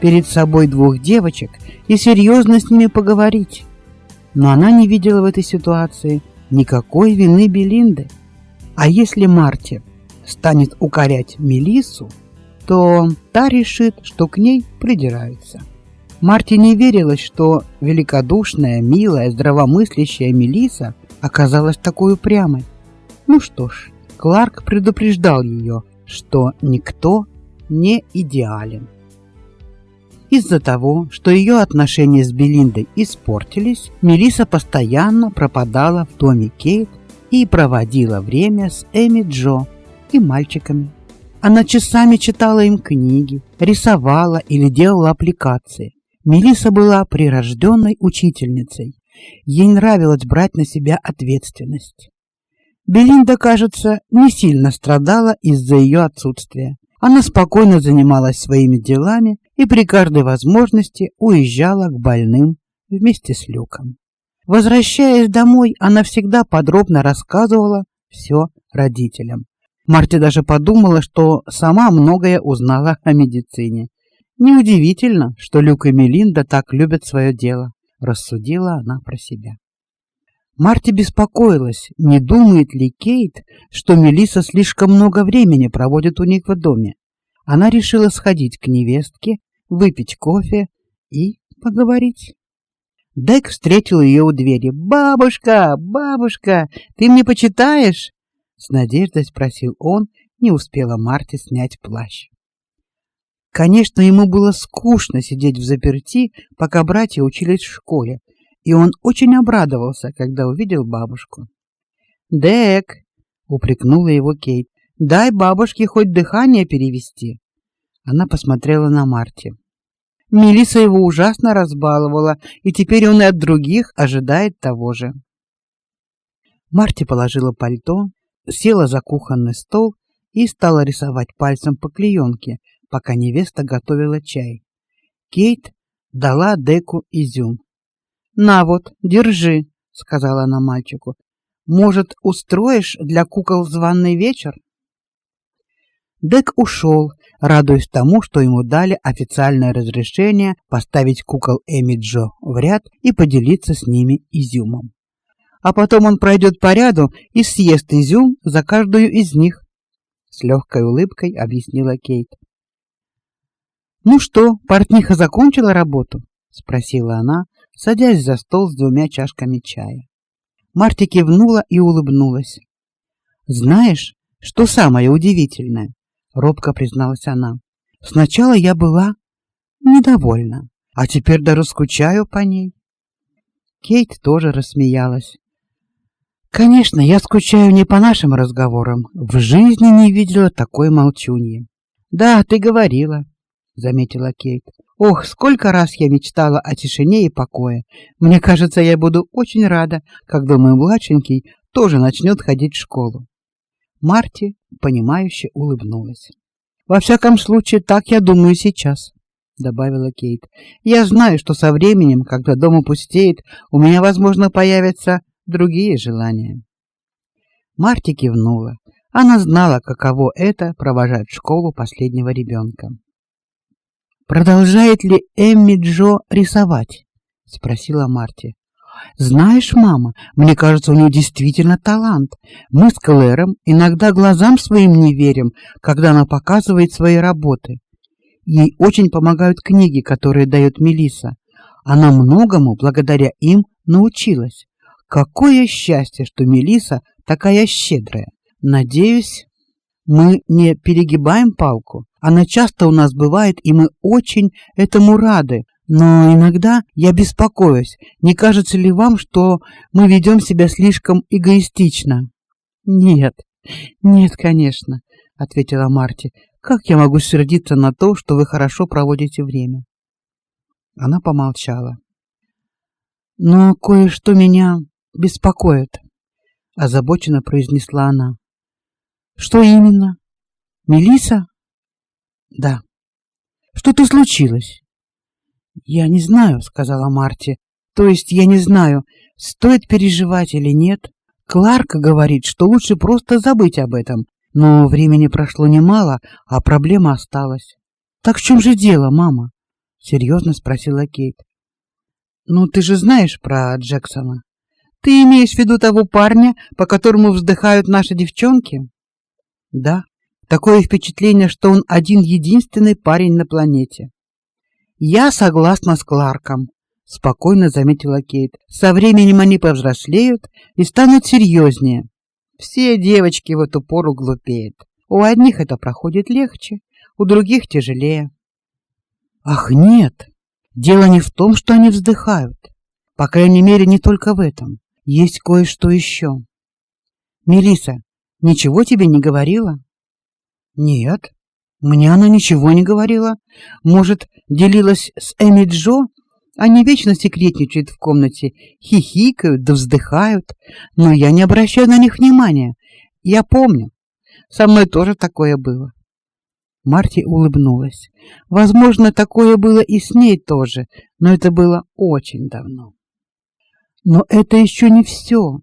перед собой двух девочек и серьезно с ними поговорить. Но она не видела в этой ситуации никакой вины Белинды. А если Марте станет укорять Мелиссу, то та решит, что к ней придираются. Марте не верилось, что великодушная, милая, здравомыслящая Мелиса оказалась такой упрямой. Ну что ж, Кларк предупреждал ее, что никто не идеален. Из-за того, что ее отношения с Белиндой испортились, Мелиса постоянно пропадала в доме Кейт и проводила время с Эми Джо и мальчиками. Она часами читала им книги, рисовала или делала аппликации. Мелиса была прирожденной учительницей. Ей нравилось брать на себя ответственность. Белинда, кажется, не сильно страдала из-за ее отсутствия. Она спокойно занималась своими делами и при каждой возможности уезжала к больным вместе с Люком. Возвращаясь домой, она всегда подробно рассказывала все родителям. Марти даже подумала, что сама многое узнала о медицине. Неудивительно, что Люк и Мелинда так любят свое дело, рассудила она про себя. Марти беспокоилась, не думает ли Кейт, что Мелиса слишком много времени проводит у них в доме. Она решила сходить к невестке, выпить кофе и поговорить. Дек встретил ее у двери. «Бабушка, бабушка, ты мне почитаешь?» С надеждой спросил он, не успела Марти снять плащ. Конечно, ему было скучно сидеть в заперти, пока братья учились в школе, и он очень обрадовался, когда увидел бабушку. "Дек", упрекнула его Кейт. "Дай бабушке хоть дыхание перевести". Она посмотрела на Марти. Мелиса его ужасно разбаловала, и теперь он и от других ожидает того же. Марти положила пальто, села за кухонный стол и стала рисовать пальцем по клеенке, пока невеста готовила чай. Кейт дала Деку изюм. На вот, держи, сказала она мальчику. Может, устроишь для кукол званый вечер? Дек ушел, радуясь тому, что ему дали официальное разрешение поставить кукол Эми Джо в ряд и поделиться с ними изюмом. А потом он пройдет по ряду и съест изюм за каждую из них, с легкой улыбкой объяснила Кейт. Ну что, портниха закончила работу? спросила она, садясь за стол с двумя чашками чая. Марти кивнула и улыбнулась. Знаешь, что самое удивительное? Робко призналась она. Сначала я была недовольна, а теперь даже скучаю по ней. Кейт тоже рассмеялась. Конечно, я скучаю не по нашим разговорам. В жизни не видела такой молчуньи. Да, ты говорила, заметила Кейт. Ох, сколько раз я мечтала о тишине и покое. Мне кажется, я буду очень рада, когда мой младшенький тоже начнет ходить в школу. Марти понимающе улыбнулась. Во всяком случае, так я думаю сейчас, добавила Кейт. Я знаю, что со временем, когда дом опустеет, у меня, возможно, появятся другие желания. Марти кивнула. Она знала, каково это провожать школу последнего ребенка. Продолжает ли Эмми Джо рисовать? спросила Марти. Знаешь, мама, мне кажется, у нее действительно талант. Мы с Клэром иногда глазам своим не верим, когда она показывает свои работы. Ей очень помогают книги, которые дает Мелиса. Она многому благодаря им научилась. Какое счастье, что Мелиса такая щедрая. Надеюсь, мы не перегибаем палку. Она часто у нас бывает, и мы очень этому рады. Но иногда я беспокоюсь. Не кажется ли вам, что мы ведем себя слишком эгоистично? Нет. Нет, конечно, ответила Марти. Как я могу сердиться на то, что вы хорошо проводите время? Она помолчала. Но кое-что меня беспокоит, озабоченно произнесла она. Что именно? Мелиса? Да. Что-то случилось? Я не знаю, сказала Марти. То есть я не знаю, стоит переживать или нет. Кларк говорит, что лучше просто забыть об этом. Но времени прошло немало, а проблема осталась. Так в чем же дело, мама? серьезно спросила Кейт. Ну ты же знаешь про Джексона. Ты имеешь в виду того парня, по которому вздыхают наши девчонки? Да. Такое впечатление, что он один единственный парень на планете. Я согласна с Кларком, спокойно заметила Кейт. Со временем они повзрослеют и станут серьезнее. Все девочки в эту пору глупеют. У одних это проходит легче, у других тяжелее. Ах, нет. Дело не в том, что они вздыхают. По крайней мере, не только в этом. Есть кое-что еще. Мелиса, ничего тебе не говорила? Нет. Мне она ничего не говорила. Может, делилась с Эми Джо? Они вечно секретничают в комнате, хихикают да вздыхают, но я не обращаю на них внимания. Я помню. Со мной тоже такое было. Марти улыбнулась. Возможно, такое было и с ней тоже, но это было очень давно. Но это еще не все,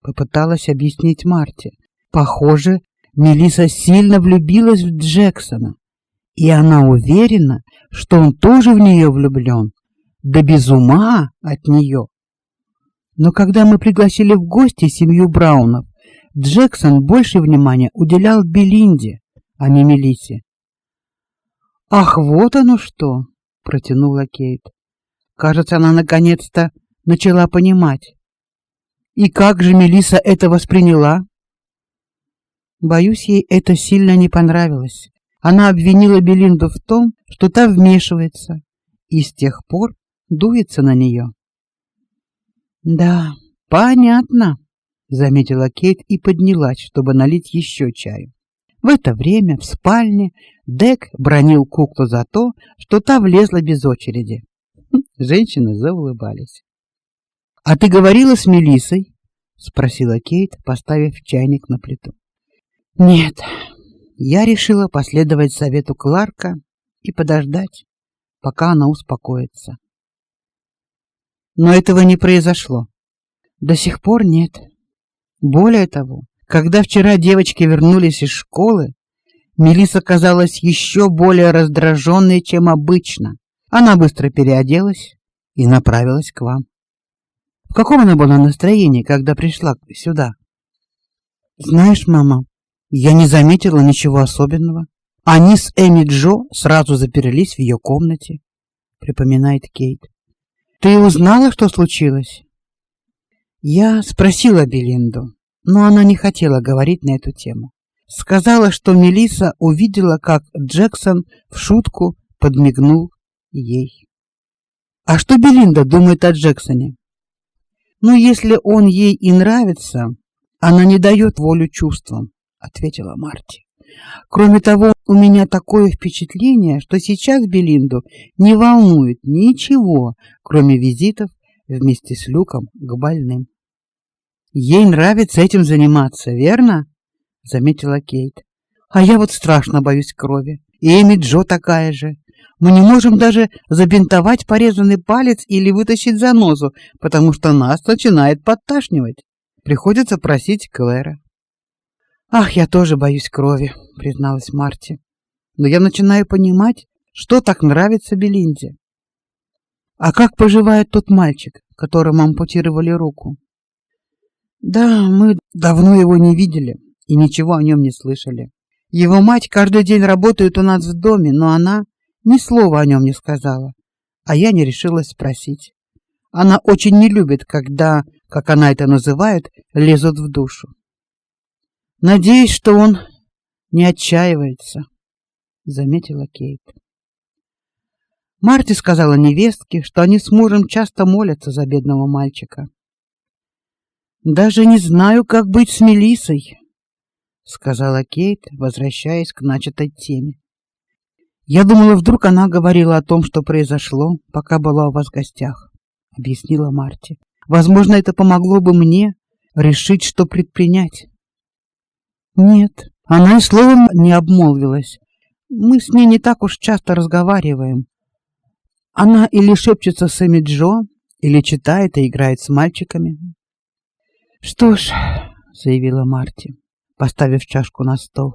попыталась объяснить Марти. Похоже, Мелиса сильно влюбилась в Джексона, и она уверена, что он тоже в нее влюблен, да без ума от нее. Но когда мы пригласили в гости семью Браунов, Джексон больше внимания уделял Белинде, а не Мелисе. Ах, вот оно что, протянула Кейт. Кажется, она наконец-то начала понимать. И как же Мелиса это восприняла? Боюсь, ей это сильно не понравилось. Она обвинила Белинду в том, что та вмешивается, и с тех пор дуется на нее. Да, понятно, заметила Кейт и поднялась, чтобы налить еще чаю. В это время в спальне Дек бронил куклу за то, что та влезла без очереди. Женщины заулыбались. А ты говорила с Мелисой? спросила Кейт, поставив чайник на плиту. Нет, я решила последовать совету Кларка и подождать, пока она успокоится. Но этого не произошло. До сих пор нет. Более того, когда вчера девочки вернулись из школы, Мелиса казалась еще более раздраженной, чем обычно. Она быстро переоделась и направилась к вам. В каком она была настроении, когда пришла сюда? Знаешь, мама, я не заметила ничего особенного. Они с Эми Джо сразу заперлись в ее комнате, припоминает Кейт. Ты узнала, что случилось? Я спросила Белинду, но она не хотела говорить на эту тему. Сказала, что Мелиса увидела, как Джексон в шутку подмигнул ей. А что Белинда думает о Джексоне? Ну, если он ей и нравится, она не дает волю чувствам ответила Марти. Кроме того, у меня такое впечатление, что сейчас Белинду не волнует ничего, кроме визитов вместе с Люком к больным. Ей нравится этим заниматься, верно? заметила Кейт. А я вот страшно боюсь крови. Эми Джо такая же. Мы не можем даже забинтовать порезанный палец или вытащить занозу, потому что нас начинает подташнивать. Приходится просить Клэра. Ах, я тоже боюсь крови, призналась Марти. Но я начинаю понимать, что так нравится Белинде. А как поживает тот мальчик, которому ампутировали руку? Да, мы давно его не видели и ничего о нем не слышали. Его мать каждый день работает у нас в доме, но она ни слова о нем не сказала, а я не решилась спросить. Она очень не любит, когда, как она это называет, лезут в душу. Надеюсь, что он не отчаивается, заметила Кейт. Марти сказала невестке, что они с мужем часто молятся за бедного мальчика. Даже не знаю, как быть с Мелисой, сказала Кейт, возвращаясь к начатой теме. Я думала, вдруг она говорила о том, что произошло, пока была у вас в гостях, объяснила Марти. Возможно, это помогло бы мне решить, что предпринять. Нет, она и словом не обмолвилась. Мы с ней не так уж часто разговариваем. Она или шепчется с Эми Джо, или читает и играет с мальчиками. Что ж, заявила Марти, поставив чашку на стол.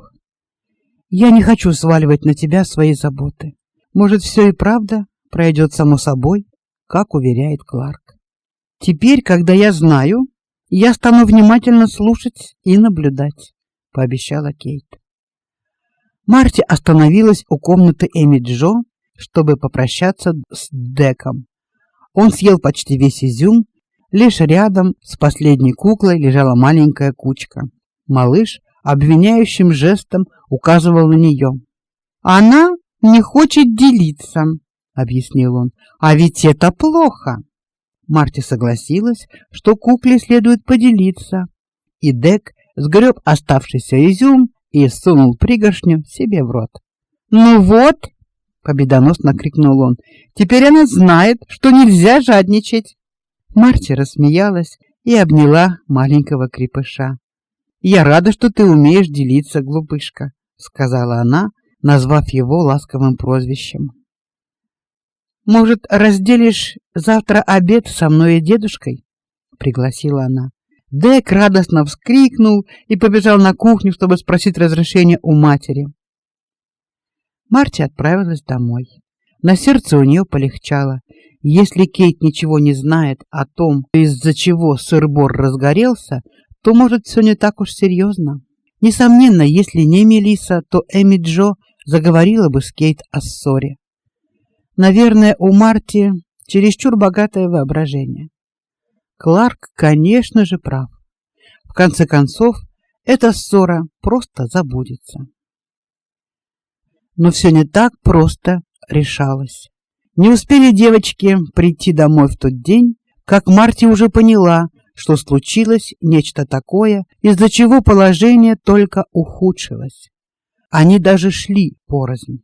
Я не хочу сваливать на тебя свои заботы. Может, все и правда пройдет само собой, как уверяет Кларк. Теперь, когда я знаю, я стану внимательно слушать и наблюдать, пообещала Кейт. Марти остановилась у комнаты Эми Джо, чтобы попрощаться с Деком. Он съел почти весь изюм, лишь рядом с последней куклой лежала маленькая кучка. Малыш обвиняющим жестом указывал на нее. Она не хочет делиться, объяснил он. А ведь это плохо. Марти согласилась, что кукле следует поделиться, и Дек сгреб оставшийся изюм и сунул пригоршню себе в рот. "Ну вот", победоносно крикнул он. "Теперь она знает, что нельзя жадничать". Марти рассмеялась и обняла маленького крепыша. "Я рада, что ты умеешь делиться, глупышка", сказала она, назвав его ласковым прозвищем. Может, разделишь завтра обед со мной и дедушкой? пригласила она. Дек радостно вскрикнул и побежал на кухню, чтобы спросить разрешения у матери. Марти отправилась домой. На сердце у нее полегчало. Если Кейт ничего не знает о том, из-за чего сыр-бор разгорелся, то, может, все не так уж серьезно. Несомненно, если не Мелиса, то Эми Джо заговорила бы с Кейт о ссоре. Наверное, у Марти чересчур богатое воображение. Кларк, конечно же, прав. В конце концов, эта ссора просто забудется. Но все не так просто решалось. Не успели девочки прийти домой в тот день, как Марти уже поняла, что случилось нечто такое, из-за чего положение только ухудшилось. Они даже шли порознь.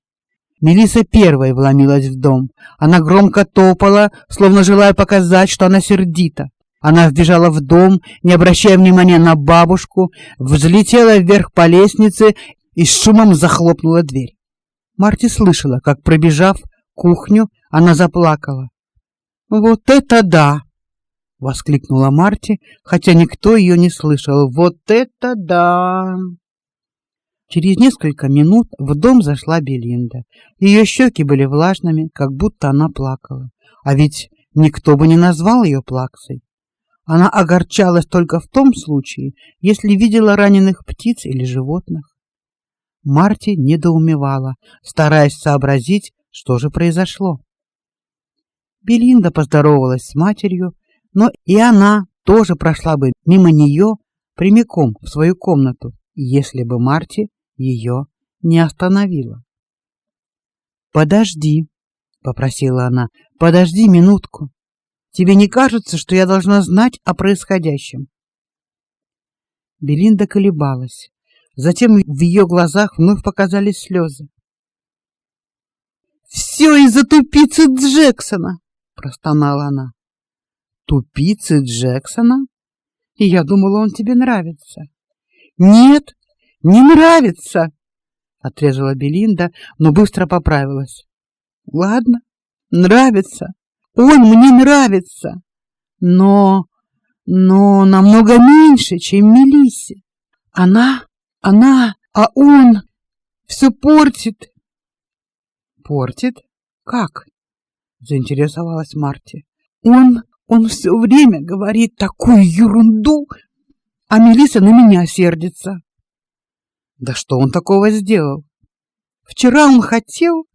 Мелиса первой вломилась в дом. Она громко топала, словно желая показать, что она сердита. Она вбежала в дом, не обращая внимания на бабушку, взлетела вверх по лестнице и с шумом захлопнула дверь. Марти слышала, как, пробежав кухню, она заплакала. «Вот это да!» — воскликнула Марти, хотя никто ее не слышал. «Вот это да!» Через несколько минут в дом зашла Белинда. Ее щеки были влажными, как будто она плакала. А ведь никто бы не назвал ее плаксой. Она огорчалась только в том случае, если видела раненых птиц или животных. Марти недоумевала, стараясь сообразить, что же произошло. Белинда поздоровалась с матерью, но и она тоже прошла бы мимо нее прямиком в свою комнату, если бы Марти ее не остановила. Подожди, попросила она. Подожди минутку. Тебе не кажется, что я должна знать о происходящем? Белинда колебалась. Затем в ее глазах вновь показались слезы. «Все из-за тупицы Джексона, простонала она. Тупицы Джексона? И я думала, он тебе нравится. Нет, не нравится, отрезала Белинда, но быстро поправилась. Ладно, нравится. Он мне нравится. Но но намного меньше, чем Мелиссе. Она, она, а он все портит. Портит? Как? заинтересовалась Марти. Он он все время говорит такую ерунду, а Мелисса на меня сердится. Да что он такого сделал? Вчера он хотел,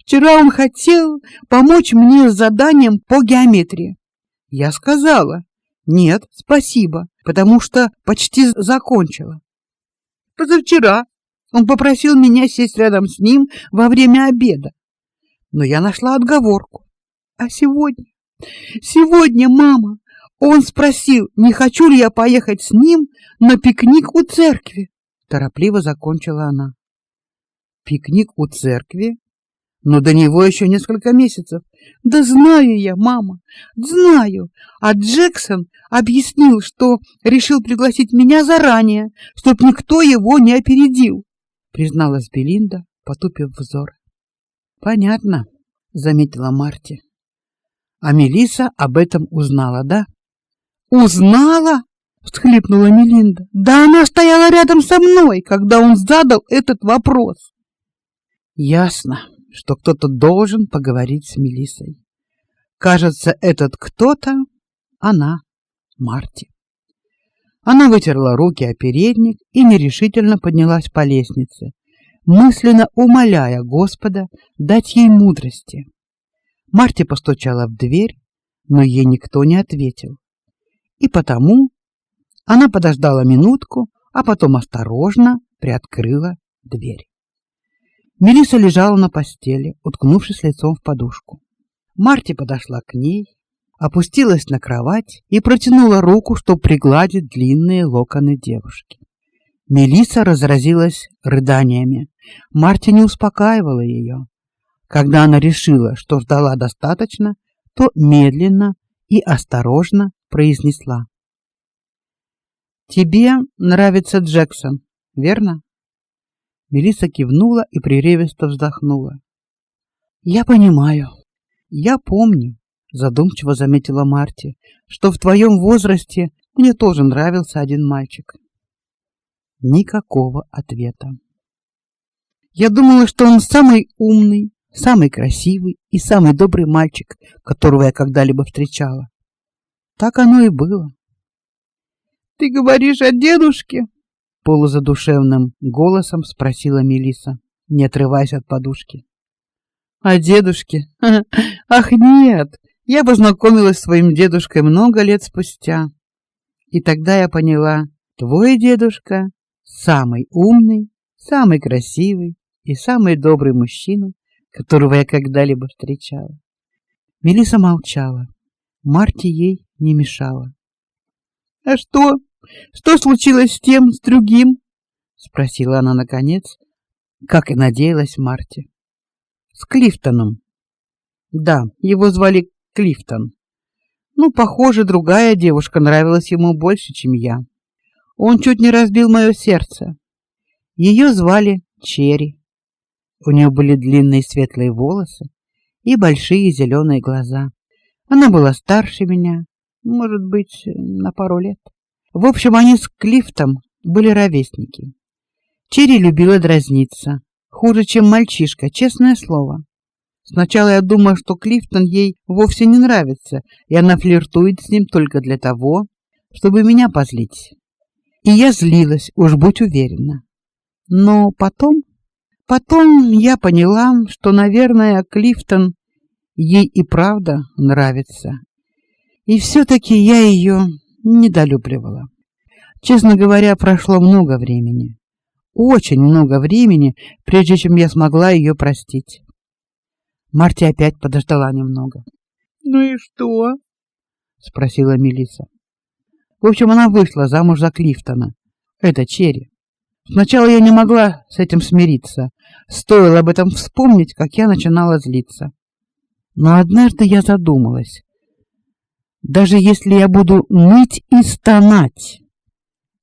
вчера он хотел помочь мне с заданием по геометрии. Я сказала: "Нет, спасибо", потому что почти закончила. Позавчера он попросил меня сесть рядом с ним во время обеда. Но я нашла отговорку. А сегодня, сегодня, мама, он спросил, не хочу ли я поехать с ним на пикник у церкви торопливо закончила она. Пикник у церкви? Но до него еще несколько месяцев. Да знаю я, мама, знаю. А Джексон объяснил, что решил пригласить меня заранее, чтоб никто его не опередил, призналась Белинда, потупив взор. Понятно, заметила Марти. А Мелиса об этом узнала, да? Узнала? всхлипнула Мелинда. Да она стояла рядом со мной, когда он задал этот вопрос. Ясно, что кто-то должен поговорить с Мелисой. Кажется, этот кто-то она, Марти. Она вытерла руки о передник и нерешительно поднялась по лестнице, мысленно умоляя Господа дать ей мудрости. Марти постучала в дверь, но ей никто не ответил. И потому она подождала минутку, а потом осторожно приоткрыла дверь. Мелиса лежала на постели, уткнувшись лицом в подушку. Марти подошла к ней, опустилась на кровать и протянула руку, чтобы пригладить длинные локоны девушки. Мелиса разразилась рыданиями. Марти не успокаивала ее. Когда она решила, что ждала достаточно, то медленно и осторожно произнесла: Тебе нравится Джексон, верно? Мелиса кивнула и прерывисто вздохнула. Я понимаю. Я помню, задумчиво заметила Марти, что в твоем возрасте мне тоже нравился один мальчик. Никакого ответа. Я думала, что он самый умный, самый красивый и самый добрый мальчик, которого я когда-либо встречала. Так оно и было. Ты говоришь о дедушке? Полузадушевным голосом спросила Мелиса, не отрываясь от подушки. О дедушке? Ах, нет. Я познакомилась с своим дедушкой много лет спустя. И тогда я поняла, твой дедушка самый умный, самый красивый и самый добрый мужчина, которого я когда-либо встречала. Мелиса молчала. Марти ей не мешала. А что? Что случилось с тем, с другим? спросила она наконец, как и надеялась Марти. С Клифтоном. Да, его звали Клифтон. Ну, похоже, другая девушка нравилась ему больше, чем я. Он чуть не разбил мое сердце. Ее звали Черри. У нее были длинные светлые волосы и большие зеленые глаза. Она была старше меня, может быть, на пару лет. В общем, они с Клифтом были ровесники. Черри любила дразниться, хуже, чем мальчишка, честное слово. Сначала я думала, что Клифтон ей вовсе не нравится, и она флиртует с ним только для того, чтобы меня позлить. И я злилась, уж будь уверена. Но потом, потом я поняла, что, наверное, Клифтон ей и правда нравится. И все таки я ее недолюбливала. Честно говоря, прошло много времени. Очень много времени, прежде чем я смогла ее простить. Марти опять подождала немного. Ну и что? спросила Мелиса. В общем, она вышла замуж за Клифтона. Это Черри. Сначала я не могла с этим смириться. Стоило об этом вспомнить, как я начинала злиться. Но однажды я задумалась, даже если я буду ныть и стонать,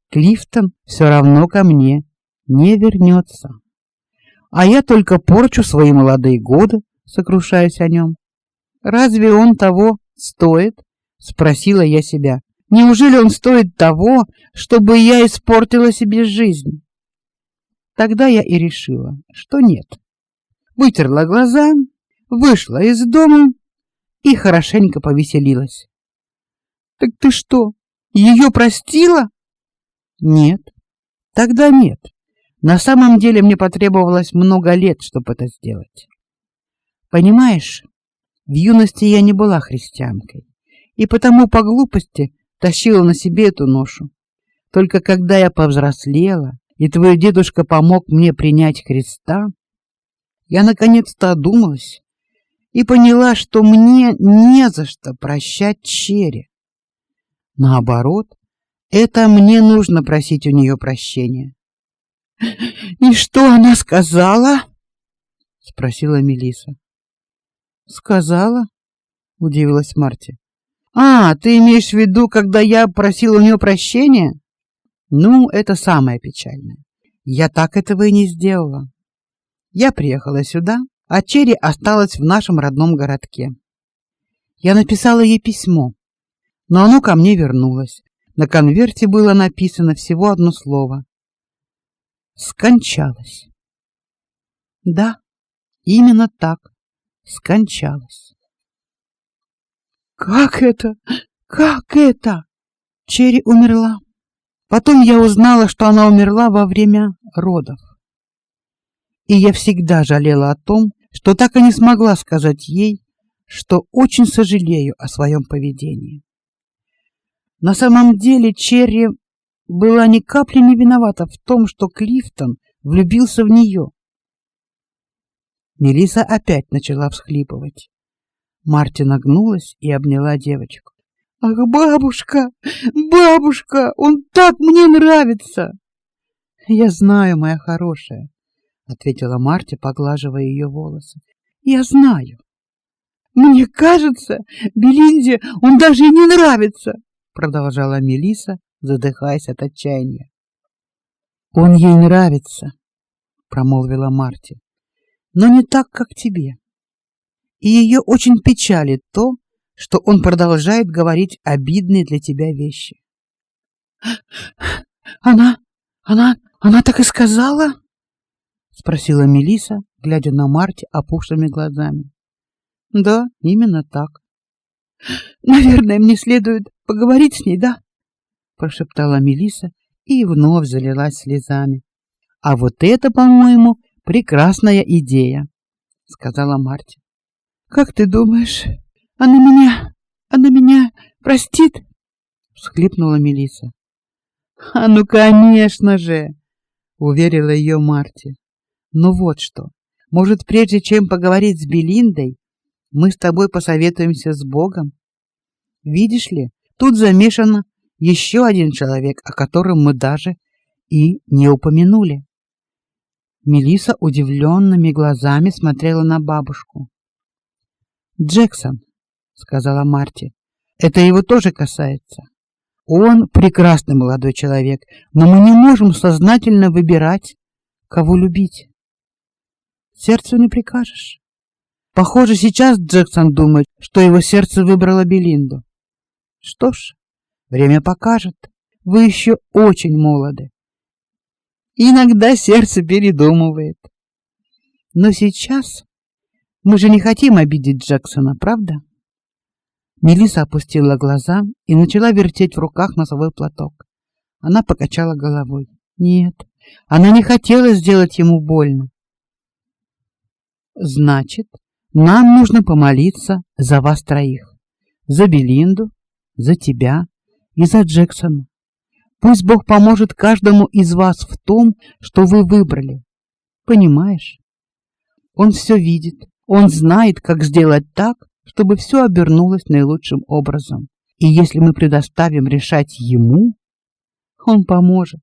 Клифтон все равно ко мне не вернется. А я только порчу свои молодые годы, сокрушаясь о нем. Разве он того стоит? спросила я себя. Неужели он стоит того, чтобы я испортила себе жизнь? Тогда я и решила, что нет. Вытерла глаза, вышла из дома и хорошенько повеселилась. Так ты что, ее простила? Нет. Тогда нет. На самом деле мне потребовалось много лет, чтобы это сделать. Понимаешь, в юности я не была христианкой, и потому по глупости тащила на себе эту ношу. Только когда я повзрослела, и твой дедушка помог мне принять Христа, я наконец-то одумалась и поняла, что мне не за что прощать Черри. Наоборот, это мне нужно просить у нее прощения. И что она сказала? спросила Мелиса. Сказала, удивилась Марти. А, ты имеешь в виду, когда я просил у нее прощения? Ну, это самое печальное. Я так этого и не сделала. Я приехала сюда, а Черри осталась в нашем родном городке. Я написала ей письмо, но оно ко мне вернулось. На конверте было написано всего одно слово. Скончалась. Да, именно так. Скончалась. Как это? Как это? Черри умерла. Потом я узнала, что она умерла во время родов. И я всегда жалела о том, что так и не смогла сказать ей, что очень сожалею о своем поведении. На самом деле Черри была ни капли не виновата в том, что Клифтон влюбился в нее. Мелиса опять начала всхлипывать. Марти нагнулась и обняла девочку. Ах, бабушка, бабушка, он так мне нравится. Я знаю, моя хорошая, ответила Марти, поглаживая ее волосы. Я знаю. Мне кажется, Белинде он даже и не нравится, продолжала Мелиса, задыхаясь от отчаяния. Он ей нравится, промолвила Марти. Но не так, как тебе. И ее очень печалит то, что он продолжает говорить обидные для тебя вещи. Она, она, она так и сказала? спросила Мелиса, глядя на Марти опухшими глазами. Да, именно так. Наверное, мне следует поговорить с ней, да? прошептала Мелиса и вновь залилась слезами. А вот это, по-моему, прекрасная идея, сказала Марти. Как ты думаешь, она меня, она меня простит? всхлипнула Мелиса. А ну, конечно же, уверила ее Марти. Ну вот что. Может, прежде чем поговорить с Белиндой, мы с тобой посоветуемся с Богом? Видишь ли, тут замешан еще один человек, о котором мы даже и не упомянули. Мелиса удивленными глазами смотрела на бабушку. Джексон, сказала Марти. Это его тоже касается. Он прекрасный молодой человек, но мы не можем сознательно выбирать, кого любить. Сердцу не прикажешь. Похоже, сейчас Джексон думает, что его сердце выбрало Белинду. Что ж, время покажет. Вы еще очень молоды. Иногда сердце передумывает. Но сейчас мы же не хотим обидеть Джексона, правда? Мелиса опустила глаза и начала вертеть в руках носовой платок. Она покачала головой. Нет, она не хотела сделать ему больно. Значит, нам нужно помолиться за вас троих. За Белинду, за тебя и за Джексона. Пусть Бог поможет каждому из вас в том, что вы выбрали. Понимаешь? Он все видит. Он знает, как сделать так, чтобы все обернулось наилучшим образом. И если мы предоставим решать ему, он поможет.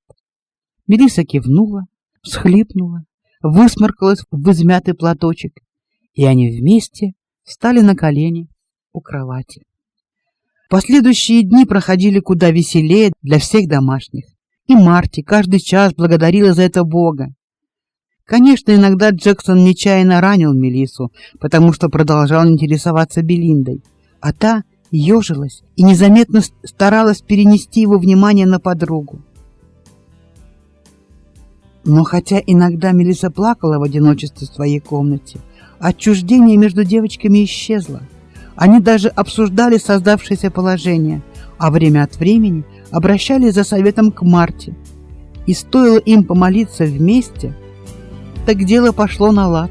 Мелиса кивнула, всхлипнула, высморкалась в измятый платочек, и они вместе стали на колени у кровати. Последующие дни проходили куда веселее для всех домашних. И Марти каждый час благодарила за это Бога. Конечно, иногда Джексон нечаянно ранил Мелису, потому что продолжал интересоваться Белиндой, а та ежилась и незаметно старалась перенести его внимание на подругу. Но хотя иногда Мелиса плакала в одиночестве в своей комнате, отчуждение между девочками исчезло. Они даже обсуждали создавшееся положение, а время от времени обращались за советом к Марте. И стоило им помолиться вместе – так дело пошло на лад.